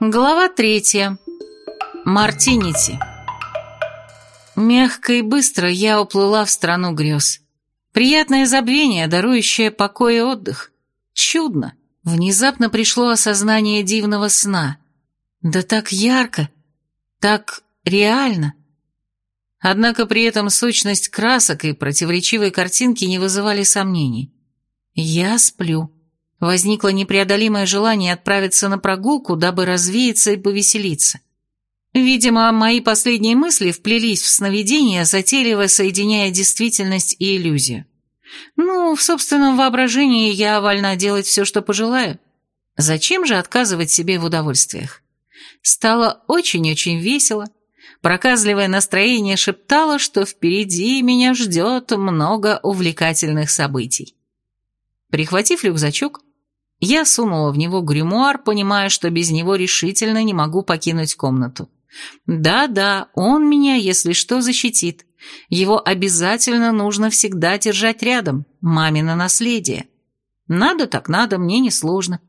Глава третья. Мартинити. Мягко и быстро я уплыла в страну грез. Приятное забвение, дарующее покой и отдых. Чудно. Внезапно пришло осознание дивного сна. Да так ярко, так реально. Однако при этом сущность красок и противоречивые картинки не вызывали сомнений. Я сплю. Возникло непреодолимое желание отправиться на прогулку, дабы развеяться и повеселиться. Видимо, мои последние мысли вплелись в сновидение, затейливо соединяя действительность и иллюзию. Ну, в собственном воображении я вольна делать все, что пожелаю. Зачем же отказывать себе в удовольствиях? Стало очень-очень весело. Проказливое настроение шептало, что впереди меня ждет много увлекательных событий. Прихватив рюкзачок, я сунула в него гримуар, понимая, что без него решительно не могу покинуть комнату. Да-да, он меня, если что, защитит. Его обязательно нужно всегда держать рядом, мамино наследие. Надо так надо, мне несложно.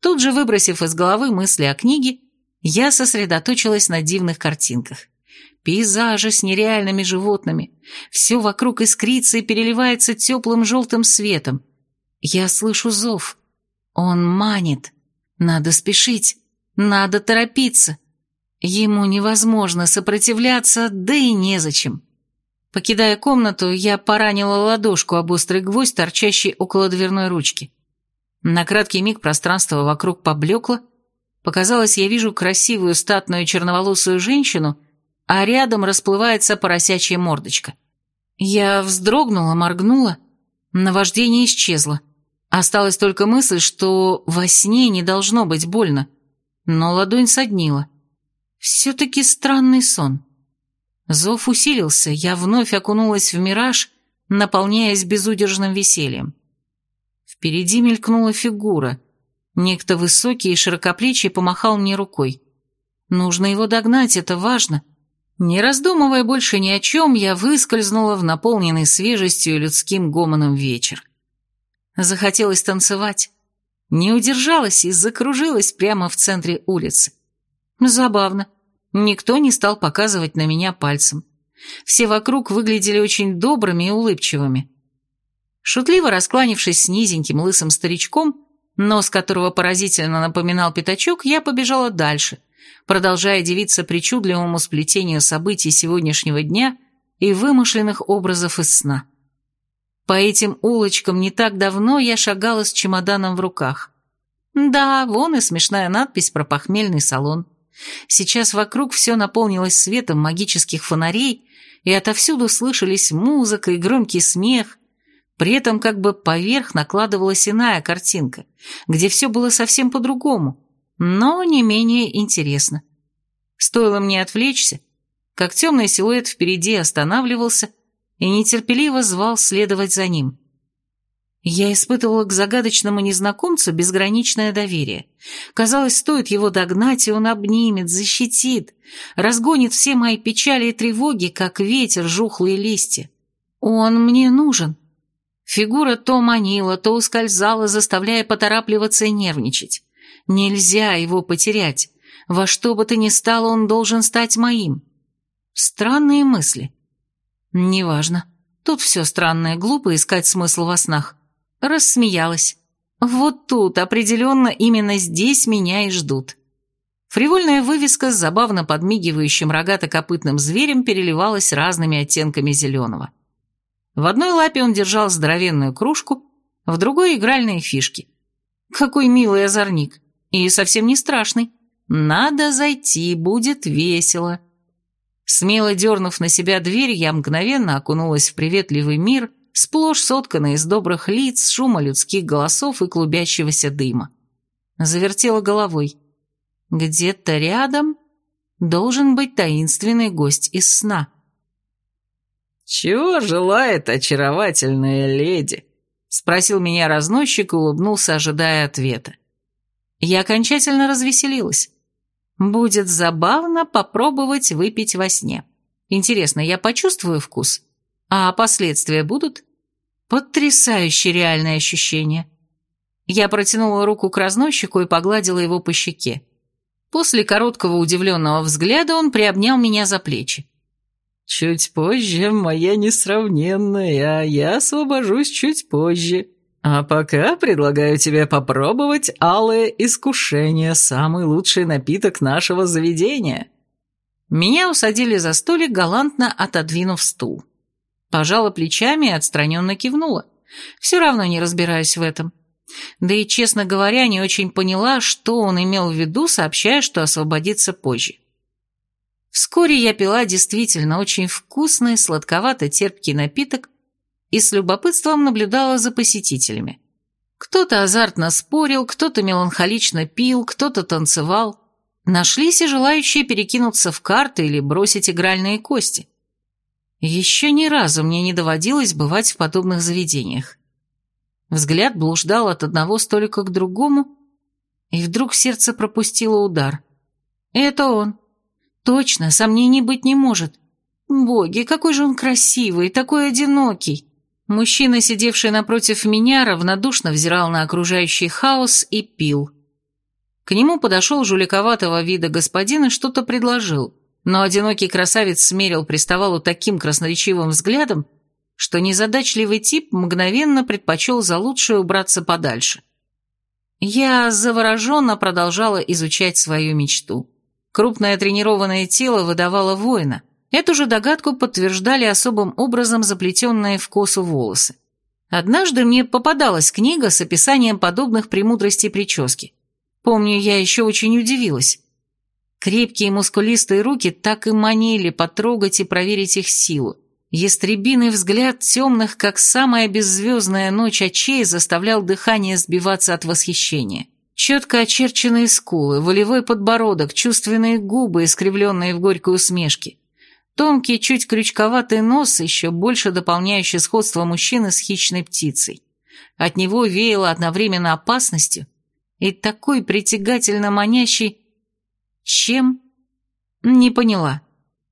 Тут же, выбросив из головы мысли о книге, я сосредоточилась на дивных картинках. Пейзажи с нереальными животными. Все вокруг искрится и переливается теплым желтым светом. Я слышу зов. Он манит. Надо спешить. Надо торопиться. Ему невозможно сопротивляться, да и незачем. Покидая комнату, я поранила ладошку об острый гвоздь, торчащий около дверной ручки. На краткий миг пространство вокруг поблекло. Показалось, я вижу красивую статную черноволосую женщину, а рядом расплывается поросячья мордочка. Я вздрогнула, моргнула, наваждение исчезло. Осталась только мысль, что во сне не должно быть больно, но ладонь соднила. Все-таки странный сон. Зов усилился, я вновь окунулась в мираж, наполняясь безудержным весельем. Впереди мелькнула фигура. Некто высокий и широкоплечий помахал мне рукой. Нужно его догнать, это важно. Не раздумывая больше ни о чем, я выскользнула в наполненный свежестью и людским гомоном вечер. Захотелось танцевать. Не удержалась и закружилась прямо в центре улицы. Забавно. Никто не стал показывать на меня пальцем. Все вокруг выглядели очень добрыми и улыбчивыми. Шутливо раскланившись с низеньким лысым старичком, нос которого поразительно напоминал пятачок, я побежала дальше, продолжая дивиться причудливому сплетению событий сегодняшнего дня и вымышленных образов из сна. По этим улочкам не так давно я шагала с чемоданом в руках. Да, вон и смешная надпись про похмельный салон. Сейчас вокруг все наполнилось светом магических фонарей, и отовсюду слышались музыка и громкий смех. При этом как бы поверх накладывалась иная картинка, где все было совсем по-другому, но не менее интересно. Стоило мне отвлечься, как темный силуэт впереди останавливался – и нетерпеливо звал следовать за ним. Я испытывала к загадочному незнакомцу безграничное доверие. Казалось, стоит его догнать, и он обнимет, защитит, разгонит все мои печали и тревоги, как ветер жухлые листья. Он мне нужен. Фигура то манила, то ускользала, заставляя поторапливаться и нервничать. Нельзя его потерять. Во что бы то ни стало, он должен стать моим. Странные мысли. «Неважно. Тут все странное, глупо искать смысл во снах». Рассмеялась. «Вот тут, определенно, именно здесь меня и ждут». Фривольная вывеска с забавно подмигивающим рогато-копытным зверем переливалась разными оттенками зеленого. В одной лапе он держал здоровенную кружку, в другой — игральные фишки. Какой милый озорник. И совсем не страшный. Надо зайти, будет весело. Смело дернув на себя дверь, я мгновенно окунулась в приветливый мир, сплошь сотканный из добрых лиц, шума людских голосов и клубящегося дыма. Завертела головой. Где-то рядом должен быть таинственный гость из сна. «Чего желает очаровательная леди?» — спросил меня разносчик и улыбнулся, ожидая ответа. Я окончательно развеселилась. Будет забавно попробовать выпить во сне. Интересно, я почувствую вкус? А последствия будут? Потрясающе реальное ощущение. Я протянула руку к разносчику и погладила его по щеке. После короткого удивленного взгляда он приобнял меня за плечи. «Чуть позже, моя несравненная, я освобожусь чуть позже. А пока предлагаю тебе попробовать алое искушение, самый лучший напиток нашего заведения». Меня усадили за столик, галантно отодвинув стул. Пожала плечами и отстраненно кивнула. Все равно не разбираюсь в этом. Да и, честно говоря, не очень поняла, что он имел в виду, сообщая, что освободится позже. Вскоре я пила действительно очень вкусный, сладковато-терпкий напиток и с любопытством наблюдала за посетителями. Кто-то азартно спорил, кто-то меланхолично пил, кто-то танцевал. Нашлись и желающие перекинуться в карты или бросить игральные кости. Еще ни разу мне не доводилось бывать в подобных заведениях. Взгляд блуждал от одного столика к другому, и вдруг сердце пропустило удар. Это он. Точно, сомнений быть не может. Боги, какой же он красивый, такой одинокий. Мужчина, сидевший напротив меня, равнодушно взирал на окружающий хаос и пил. К нему подошел жуликоватого вида господин и что-то предложил, но одинокий красавец смерил приставалу таким красноречивым взглядом, что незадачливый тип мгновенно предпочел за лучшее убраться подальше. Я завороженно продолжала изучать свою мечту. Крупное тренированное тело выдавало воина. Эту же догадку подтверждали особым образом заплетенные в косу волосы. Однажды мне попадалась книга с описанием подобных премудростей прически. Помню, я еще очень удивилась. Крепкие мускулистые руки так и манили потрогать и проверить их силу. Ястребиный взгляд темных, как самая беззвездная ночь очей, заставлял дыхание сбиваться от восхищения. Четко очерченные скулы, волевой подбородок, чувственные губы, искривленные в горькой усмешке. Тонкий, чуть крючковатый нос, еще больше дополняющий сходство мужчины с хищной птицей. От него веяло одновременно опасностью и такой притягательно манящий... Чем? Не поняла.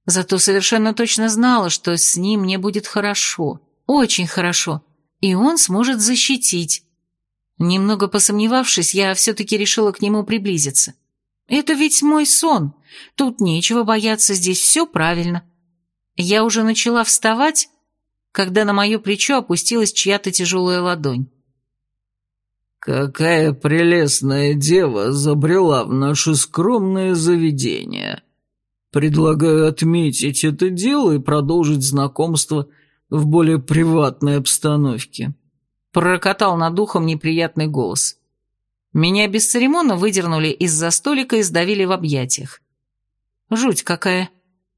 Зато совершенно точно знала, что с ним мне будет хорошо, очень хорошо, и он сможет защитить. Немного посомневавшись, я все-таки решила к нему приблизиться. Это ведь мой сон. Тут нечего бояться, здесь все правильно. Я уже начала вставать, когда на мое плечо опустилась чья-то тяжелая ладонь. «Какая прелестная дева забрела в наше скромное заведение!» Предлагаю отметить это дело и продолжить знакомство в более приватной обстановке. Прокатал над ухом неприятный голос. Меня бесцеремонно выдернули из-за столика и сдавили в объятиях. Жуть какая.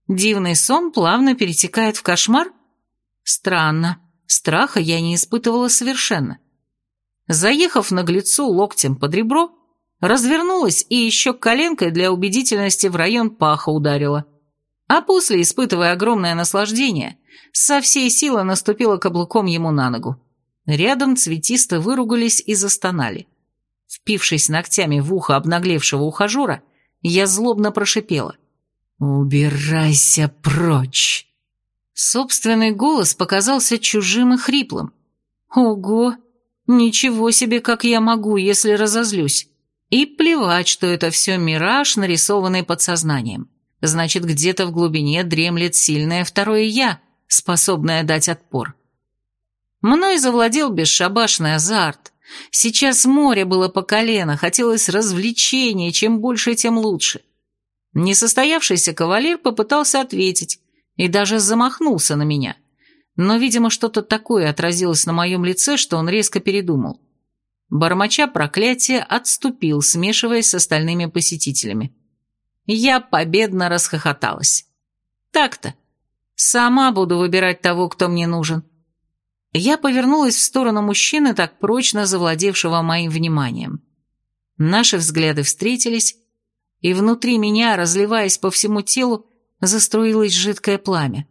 Дивный сон плавно перетекает в кошмар? Странно. Страха я не испытывала совершенно. Заехав наглецу локтем под ребро, развернулась и еще коленкой для убедительности в район паха ударила. А после, испытывая огромное наслаждение, со всей силы наступила каблуком ему на ногу. Рядом цветисто выругались и застонали. Впившись ногтями в ухо обнаглевшего ухажера, я злобно прошипела. «Убирайся прочь!» Собственный голос показался чужим и хриплым. «Ого! Ничего себе, как я могу, если разозлюсь!» И плевать, что это все мираж, нарисованный подсознанием. Значит, где-то в глубине дремлет сильное второе «я», способное дать отпор. Мной завладел бесшабашный азарт. Сейчас море было по колено, хотелось развлечения, чем больше, тем лучше. Несостоявшийся кавалер попытался ответить и даже замахнулся на меня. Но, видимо, что-то такое отразилось на моем лице, что он резко передумал. Бормоча проклятие, отступил, смешиваясь с остальными посетителями. Я победно расхохоталась. Так-то. Сама буду выбирать того, кто мне нужен. Я повернулась в сторону мужчины, так прочно завладевшего моим вниманием. Наши взгляды встретились, и внутри меня, разливаясь по всему телу, заструилось жидкое пламя.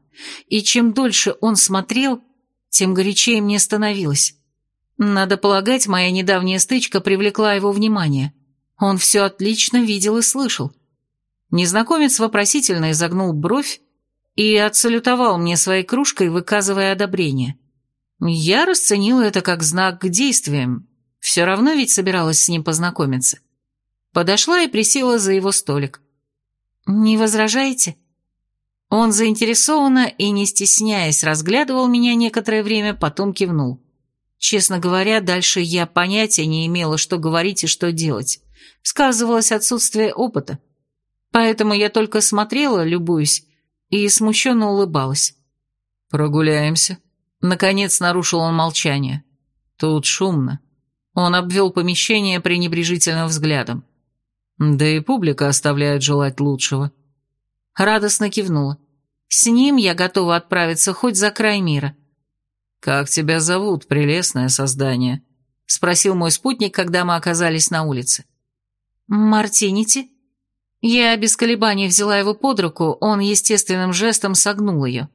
И чем дольше он смотрел, тем горячее мне становилось. Надо полагать, моя недавняя стычка привлекла его внимание. Он все отлично видел и слышал. Незнакомец вопросительно изогнул бровь и отсалютовал мне своей кружкой, выказывая одобрение. Я расценила это как знак к действиям. Все равно ведь собиралась с ним познакомиться. Подошла и присела за его столик. «Не возражаете?» Он заинтересованно и, не стесняясь, разглядывал меня некоторое время, потом кивнул. Честно говоря, дальше я понятия не имела, что говорить и что делать. Сказывалось отсутствие опыта. Поэтому я только смотрела, любуюсь, и смущенно улыбалась. «Прогуляемся?» Наконец нарушил он молчание. «Тут шумно». Он обвел помещение пренебрежительным взглядом. Да и публика оставляет желать лучшего. Радостно кивнула. С ним я готова отправиться хоть за край мира. «Как тебя зовут, прелестное создание?» — спросил мой спутник, когда мы оказались на улице. «Мартинити?» Я без колебаний взяла его под руку, он естественным жестом согнул ее.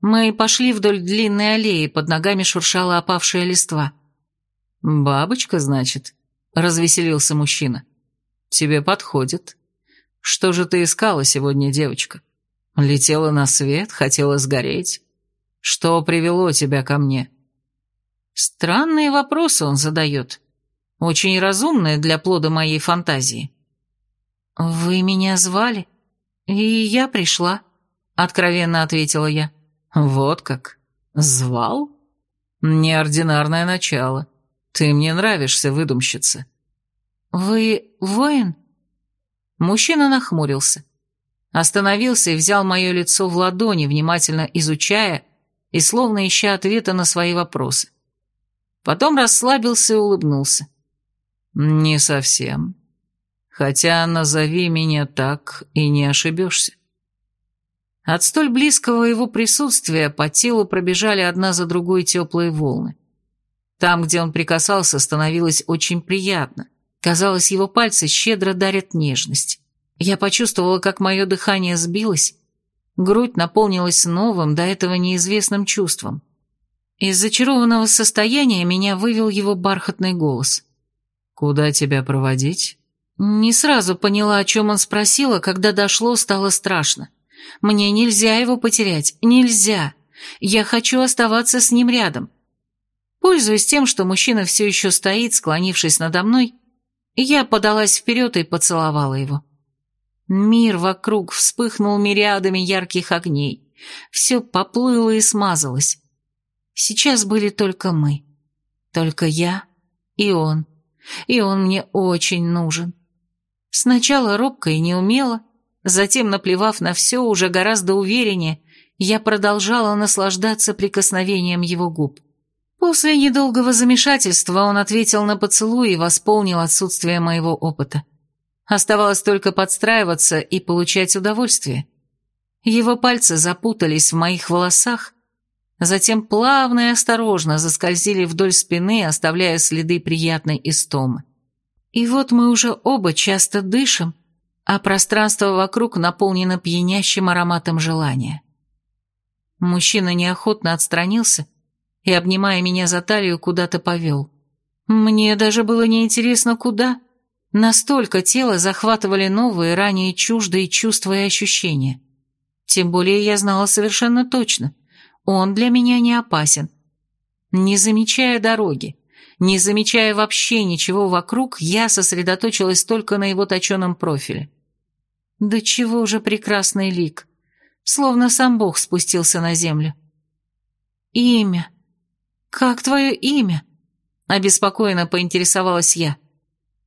Мы пошли вдоль длинной аллеи, под ногами шуршала опавшая листва. «Бабочка, значит?» — развеселился мужчина. «Тебе подходит. Что же ты искала сегодня, девочка? Летела на свет, хотела сгореть? Что привело тебя ко мне?» Странные вопросы он задает. Очень разумные для плода моей фантазии. «Вы меня звали, и я пришла», — откровенно ответила я. «Вот как? Звал? Неординарное начало. Ты мне нравишься, выдумщица». «Вы воин?» Мужчина нахмурился. Остановился и взял мое лицо в ладони, внимательно изучая и словно ища ответа на свои вопросы. Потом расслабился и улыбнулся. «Не совсем. Хотя назови меня так и не ошибешься». От столь близкого его присутствия по телу пробежали одна за другой теплые волны. Там, где он прикасался, становилось очень приятно. Казалось, его пальцы щедро дарят нежность. Я почувствовала, как мое дыхание сбилось, грудь наполнилась новым, до этого неизвестным чувством. Из зачарованного состояния меня вывел его бархатный голос. «Куда тебя проводить?» Не сразу поняла, о чем он спросил, а когда дошло, стало страшно. Мне нельзя его потерять, нельзя. Я хочу оставаться с ним рядом. Пользуясь тем, что мужчина все еще стоит, склонившись надо мной, я подалась вперед и поцеловала его. Мир вокруг вспыхнул мириадами ярких огней. Все поплыло и смазалось. Сейчас были только мы. Только я и он. И он мне очень нужен. Сначала робко и неумело, Затем, наплевав на все, уже гораздо увереннее, я продолжала наслаждаться прикосновением его губ. После недолгого замешательства он ответил на поцелуй и восполнил отсутствие моего опыта. Оставалось только подстраиваться и получать удовольствие. Его пальцы запутались в моих волосах, затем плавно и осторожно заскользили вдоль спины, оставляя следы приятной истомы. И вот мы уже оба часто дышим, а пространство вокруг наполнено пьянящим ароматом желания. Мужчина неохотно отстранился и, обнимая меня за талию, куда-то повел. Мне даже было неинтересно, куда. Настолько тело захватывали новые, ранее чуждые чувства и ощущения. Тем более я знала совершенно точно. Он для меня не опасен. Не замечая дороги, не замечая вообще ничего вокруг, я сосредоточилась только на его точеном профиле. Да чего же прекрасный лик, словно сам Бог спустился на землю. Имя. Как твое имя? Обеспокоенно поинтересовалась я.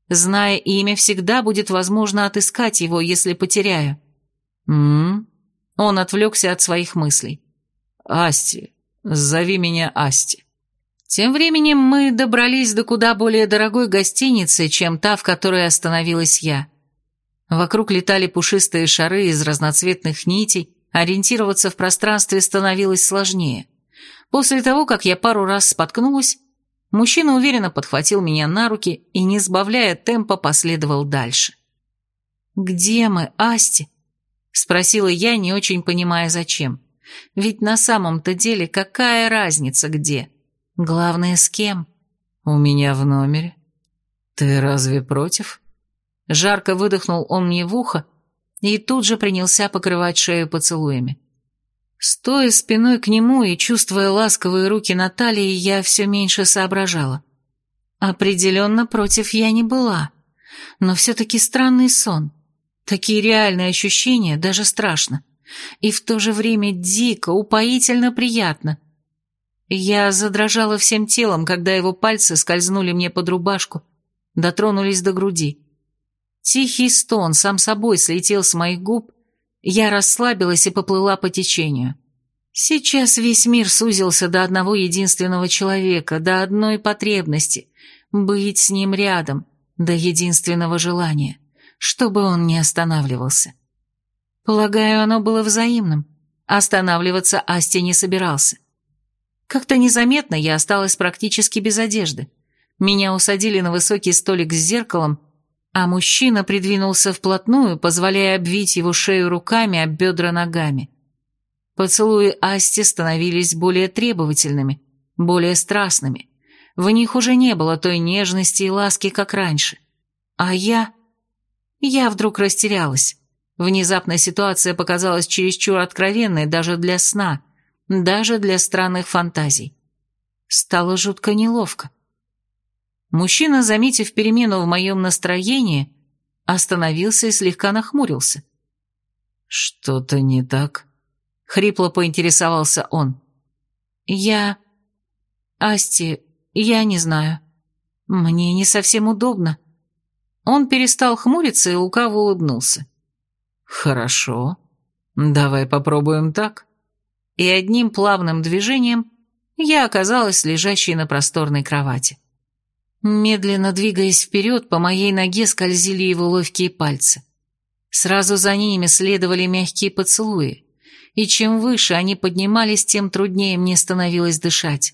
Зная имя, всегда будет возможно отыскать его, если потеряю. М, Он отвлекся от своих мыслей. Асти. Зови меня Асти. Тем временем мы добрались до куда более дорогой гостиницы, чем та, в которой остановилась я. Вокруг летали пушистые шары из разноцветных нитей, ориентироваться в пространстве становилось сложнее. После того, как я пару раз споткнулась, мужчина уверенно подхватил меня на руки и, не сбавляя темпа, последовал дальше. «Где мы, Асти?» — спросила я, не очень понимая, зачем. «Ведь на самом-то деле какая разница где? Главное, с кем?» «У меня в номере. Ты разве против?» Жарко выдохнул он мне в ухо и тут же принялся покрывать шею поцелуями. Стоя спиной к нему и чувствуя ласковые руки Натальи, я все меньше соображала. Определенно против я не была. но все-таки странный сон. Такие реальные ощущения, даже страшно. И в то же время дико, упоительно приятно. Я задрожала всем телом, когда его пальцы скользнули мне под рубашку, дотронулись до груди. Тихий стон сам собой слетел с моих губ, я расслабилась и поплыла по течению. Сейчас весь мир сузился до одного единственного человека, до одной потребности — быть с ним рядом, до единственного желания, чтобы он не останавливался. Полагаю, оно было взаимным. Останавливаться Асти не собирался. Как-то незаметно я осталась практически без одежды. Меня усадили на высокий столик с зеркалом, а мужчина придвинулся вплотную, позволяя обвить его шею руками, об бедра ногами. Поцелуи Асти становились более требовательными, более страстными. В них уже не было той нежности и ласки, как раньше. А я... Я вдруг растерялась. Внезапная ситуация показалась чересчур откровенной даже для сна, даже для странных фантазий. Стало жутко неловко. Мужчина, заметив перемену в моем настроении, остановился и слегка нахмурился. «Что-то не так?» — хрипло поинтересовался он. «Я... Асти, я не знаю. Мне не совсем удобно». Он перестал хмуриться и лукаво улыбнулся. «Хорошо. Давай попробуем так». И одним плавным движением я оказалась лежащей на просторной кровати. Медленно двигаясь вперед, по моей ноге скользили его ловкие пальцы. Сразу за ними следовали мягкие поцелуи, и чем выше они поднимались, тем труднее мне становилось дышать.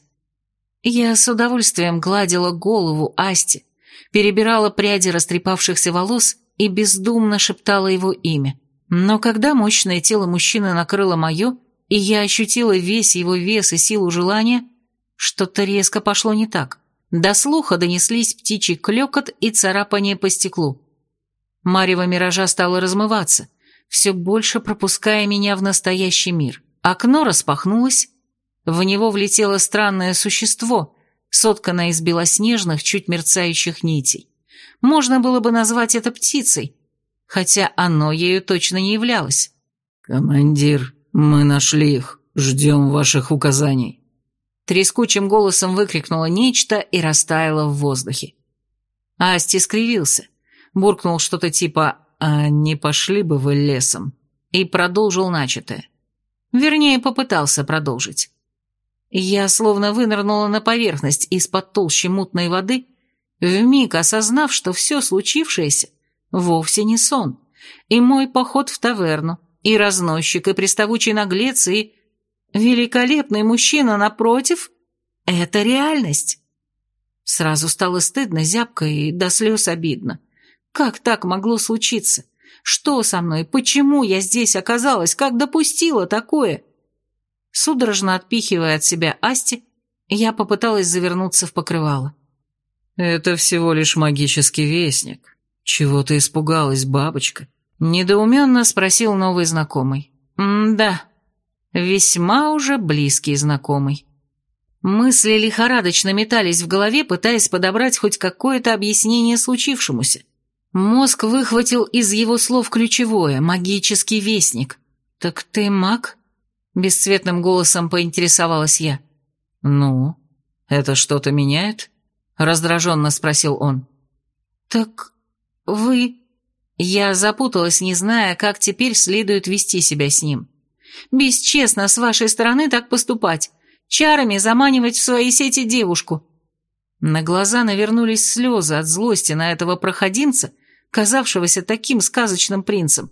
Я с удовольствием гладила голову Асти, перебирала пряди растрепавшихся волос и бездумно шептала его имя. Но когда мощное тело мужчины накрыло мое, и я ощутила весь его вес и силу желания, что-то резко пошло не так. До слуха донеслись птичий клёкот и царапание по стеклу. Марево миража стало размываться, все больше пропуская меня в настоящий мир. Окно распахнулось, в него влетело странное существо, сотканное из белоснежных, чуть мерцающих нитей. Можно было бы назвать это птицей, хотя оно ею точно не являлось. «Командир, мы нашли их, ждем ваших указаний». Трескучим голосом выкрикнуло нечто и растаяло в воздухе. Асти скривился, буркнул что-то типа «А не пошли бы вы лесом?» и продолжил начатое. Вернее, попытался продолжить. Я словно вынырнула на поверхность из-под толщи мутной воды, вмиг осознав, что все случившееся вовсе не сон, и мой поход в таверну, и разносчик, и приставучий наглец, и Великолепный мужчина напротив — это реальность. Сразу стало стыдно, зябко и до слез обидно. Как так могло случиться? Что со мной? Почему я здесь оказалась? Как допустила такое? Судорожно отпихивая от себя Асти, я попыталась завернуться в покрывало. «Это всего лишь магический вестник. Чего ты испугалась, бабочка?» Недоуменно спросил новый знакомый. «М-да, Весьма уже близкий знакомый. Мысли лихорадочно метались в голове, пытаясь подобрать хоть какое-то объяснение случившемуся. Мозг выхватил из его слов ключевое – магический вестник. «Так ты маг?» – бесцветным голосом поинтересовалась я. «Ну, это что-то меняет?» – раздраженно спросил он. «Так вы...» Я запуталась, не зная, как теперь следует вести себя с ним. Бесчестно с вашей стороны так поступать, чарами заманивать в свои сети девушку». На глаза навернулись слезы от злости на этого проходимца, казавшегося таким сказочным принцем,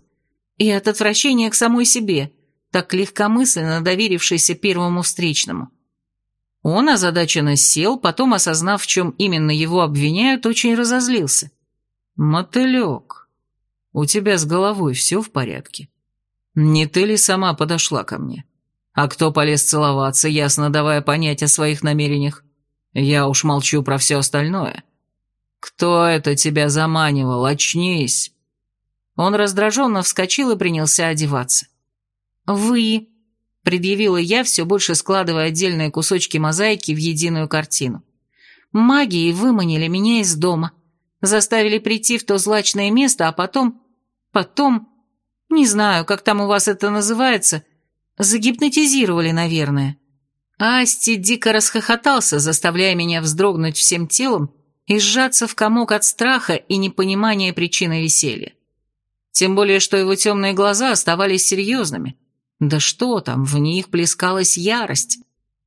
и от отвращения к самой себе, так легкомысленно доверившейся первому встречному. Он озадаченно сел, потом, осознав, в чем именно его обвиняют, очень разозлился. «Мотылек, у тебя с головой все в порядке?» Не ты ли сама подошла ко мне? А кто полез целоваться, ясно давая понять о своих намерениях? Я уж молчу про все остальное. Кто это тебя заманивал? Очнись!» Он раздраженно вскочил и принялся одеваться. «Вы...» — предъявила я, все больше складывая отдельные кусочки мозаики в единую картину. «Магией выманили меня из дома. заставили прийти в то злачное место, а потом... потом... Не знаю, как там у вас это называется. Загипнотизировали, наверное. Асти дико расхохотался, заставляя меня вздрогнуть всем телом и сжаться в комок от страха и непонимания причины веселья. Тем более, что его темные глаза оставались серьезными. Да что там, в них плескалась ярость.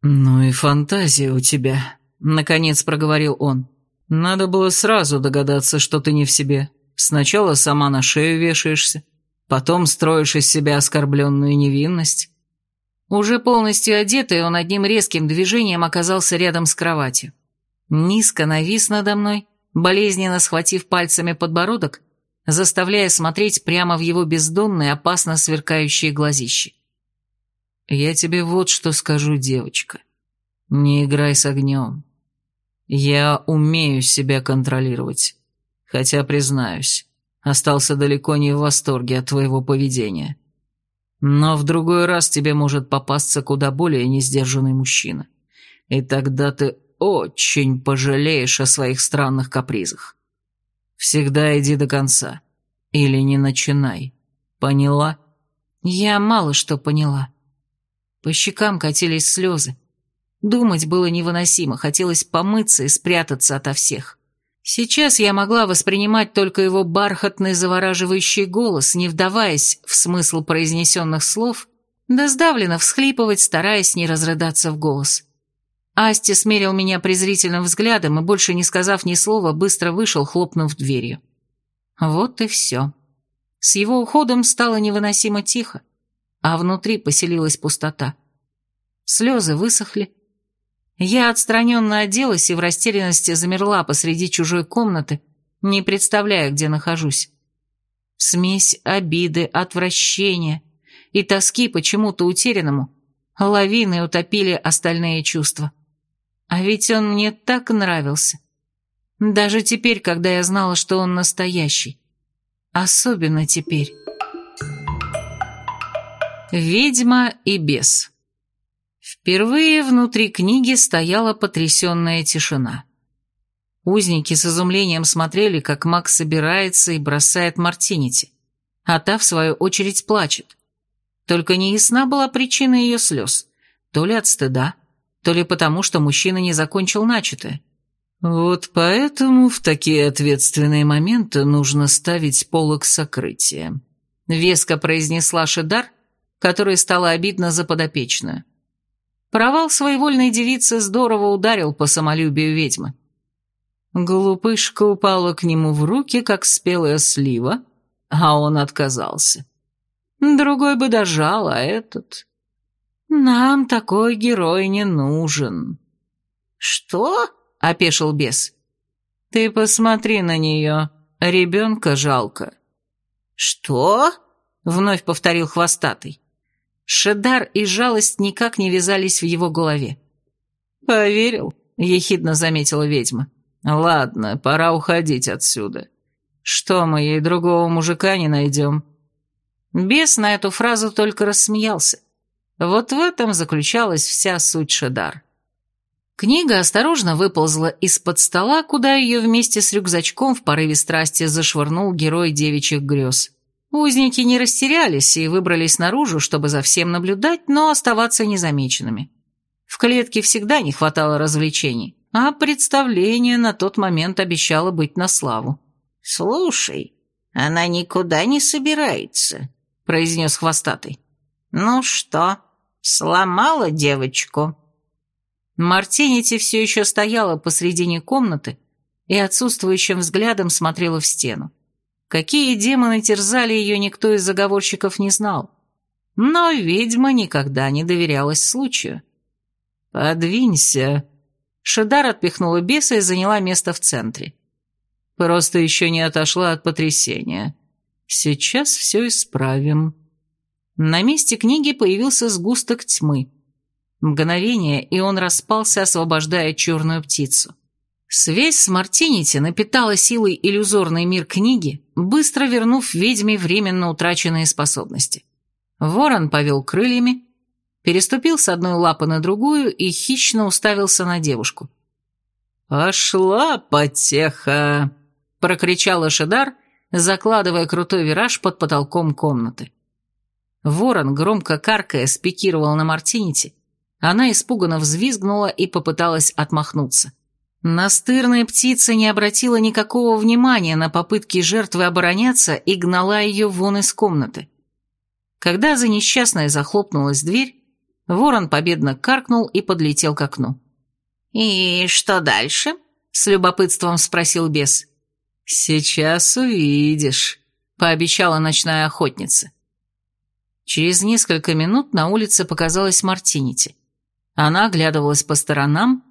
«Ну и фантазия у тебя», — наконец проговорил он. «Надо было сразу догадаться, что ты не в себе. Сначала сама на шею вешаешься, потом строишь из себя оскорбленную невинность». Уже полностью одетый, он одним резким движением оказался рядом с кроватью. Низко навис надо мной, болезненно схватив пальцами подбородок, заставляя смотреть прямо в его бездонные, опасно сверкающие глазищи. «Я тебе вот что скажу, девочка. Не играй с огнем. Я умею себя контролировать, хотя, признаюсь, остался далеко не в восторге от твоего поведения. Но в другой раз тебе может попасться куда более несдержанный мужчина, и тогда ты очень пожалеешь о своих странных капризах. Всегда иди до конца. Или не начинай. Поняла? Я мало что поняла. По щекам катились слезы. Думать было невыносимо, хотелось помыться и спрятаться ото всех. Сейчас я могла воспринимать только его бархатный завораживающий голос, не вдаваясь в смысл произнесенных слов, да сдавленно всхлипывать, стараясь не разрыдаться в голос. Асти смерил меня презрительным взглядом и, больше не сказав ни слова, быстро вышел, хлопнув дверью. Вот и все. С его уходом стало невыносимо тихо, а внутри поселилась пустота. Слезы высохли. Я отстраненно оделась и в растерянности замерла посреди чужой комнаты, не представляя, где нахожусь. Смесь обиды, отвращения и тоски почему-то утерянному лавиной утопили остальные чувства. А ведь он мне так нравился. Даже теперь, когда я знала, что он настоящий. Особенно теперь. Ведьма и бес. Впервые внутри книги стояла потрясенная тишина. Узники с изумлением смотрели, как Макс собирается и бросает Мартинити, а та, в свою очередь, плачет. Только неясна была причина ее слез, то ли от стыда, то ли потому, что мужчина не закончил начатое. Вот поэтому в такие ответственные моменты нужно ставить полок сокрытия. Веско произнесла Шидар, которой стало обидно за подопечную. Провал своевольной девицы здорово ударил по самолюбию ведьмы. Глупышка упала к нему в руки, как спелая слива, а он отказался. Другой бы дожал, а этот... Нам такой герой не нужен». «Что?» — опешил бес. «Ты посмотри на нее, ребенка жалко». «Что?» — вновь повторил хвостатый. Шедар и жалость никак не вязались в его голове. «Поверил», — ехидно заметила ведьма. «Ладно, пора уходить отсюда. Что, мы ей другого мужика не найдем?» Бес на эту фразу только рассмеялся. Вот в этом заключалась вся суть Шедар. Книга осторожно выползла из-под стола, куда ее вместе с рюкзачком в порыве страсти зашвырнул герой девичьих грез. Узники не растерялись и выбрались наружу, чтобы за всем наблюдать, но оставаться незамеченными. В клетке всегда не хватало развлечений, а представление на тот момент обещало быть на славу. «Слушай, она никуда не собирается», — произнес хвостатый. «Ну что, Сломала девочку». Мартинити все еще стояла посредине комнаты и отсутствующим взглядом смотрела в стену. Какие демоны терзали ее, никто из заговорщиков не знал. Но ведьма никогда не доверялась случаю. «Подвинься!» Шедар отпихнула беса и заняла место в центре. «Просто еще не отошла от потрясения. Сейчас все исправим». На месте книги появился сгусток тьмы. Мгновение, и он распался, освобождая черную птицу. Связь с Мартинити напитала силой иллюзорный мир книги, быстро вернув ведьме временно утраченные способности. Ворон повел крыльями, переступил с одной лапы на другую и хищно уставился на девушку. «Пошла потеха!» – прокричала Шидар, закладывая крутой вираж под потолком комнаты. Ворон, громко каркая, спикировал на Мартинити. Она испуганно взвизгнула и попыталась отмахнуться. Настырная птица не обратила никакого внимания на попытки жертвы обороняться и гнала ее вон из комнаты. Когда за несчастной захлопнулась дверь, ворон победно каркнул и подлетел к окну. «И что дальше?» — с любопытством спросил бес. «Сейчас увидишь», — пообещала ночная охотница. Через несколько минут на улице показалась Мартинити. Она оглядывалась по сторонам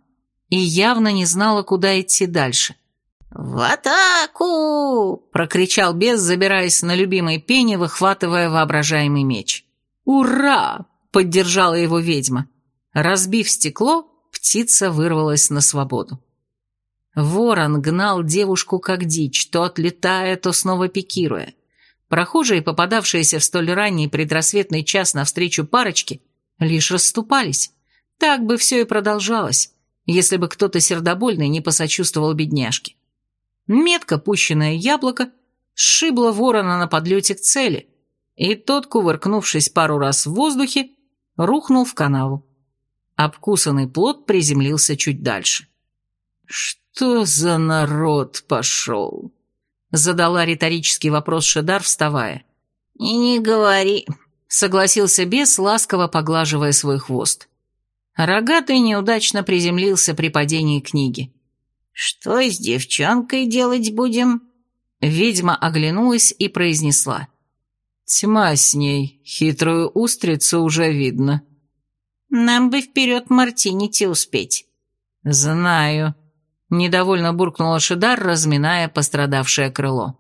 и явно не знала, куда идти дальше. «В атаку!» — прокричал бес, забираясь на любимой пене, выхватывая воображаемый меч. «Ура!» — поддержала его ведьма. Разбив стекло, птица вырвалась на свободу. Ворон гнал девушку как дичь, то отлетая, то снова пикируя. Прохожие, попадавшиеся в столь ранний предрассветный час навстречу парочке, лишь расступались. Так бы все и продолжалось, если бы кто-то сердобольный не посочувствовал бедняжке. Метко пущенное яблоко сшибло ворона на подлете к цели, и тот, кувыркнувшись пару раз в воздухе, рухнул в канаву. Обкусанный плод приземлился чуть дальше. «Что за народ пошел?» Задала риторический вопрос Шедар, вставая. «И не говори», — согласился бес, ласково поглаживая свой хвост. Рогатый неудачно приземлился при падении книги. «Что с девчонкой делать будем?» Ведьма оглянулась и произнесла. «Тьма с ней, хитрую устрицу уже видно». «Нам бы вперед Мартинити успеть». «Знаю», — недовольно буркнула Шидар, разминая пострадавшее крыло.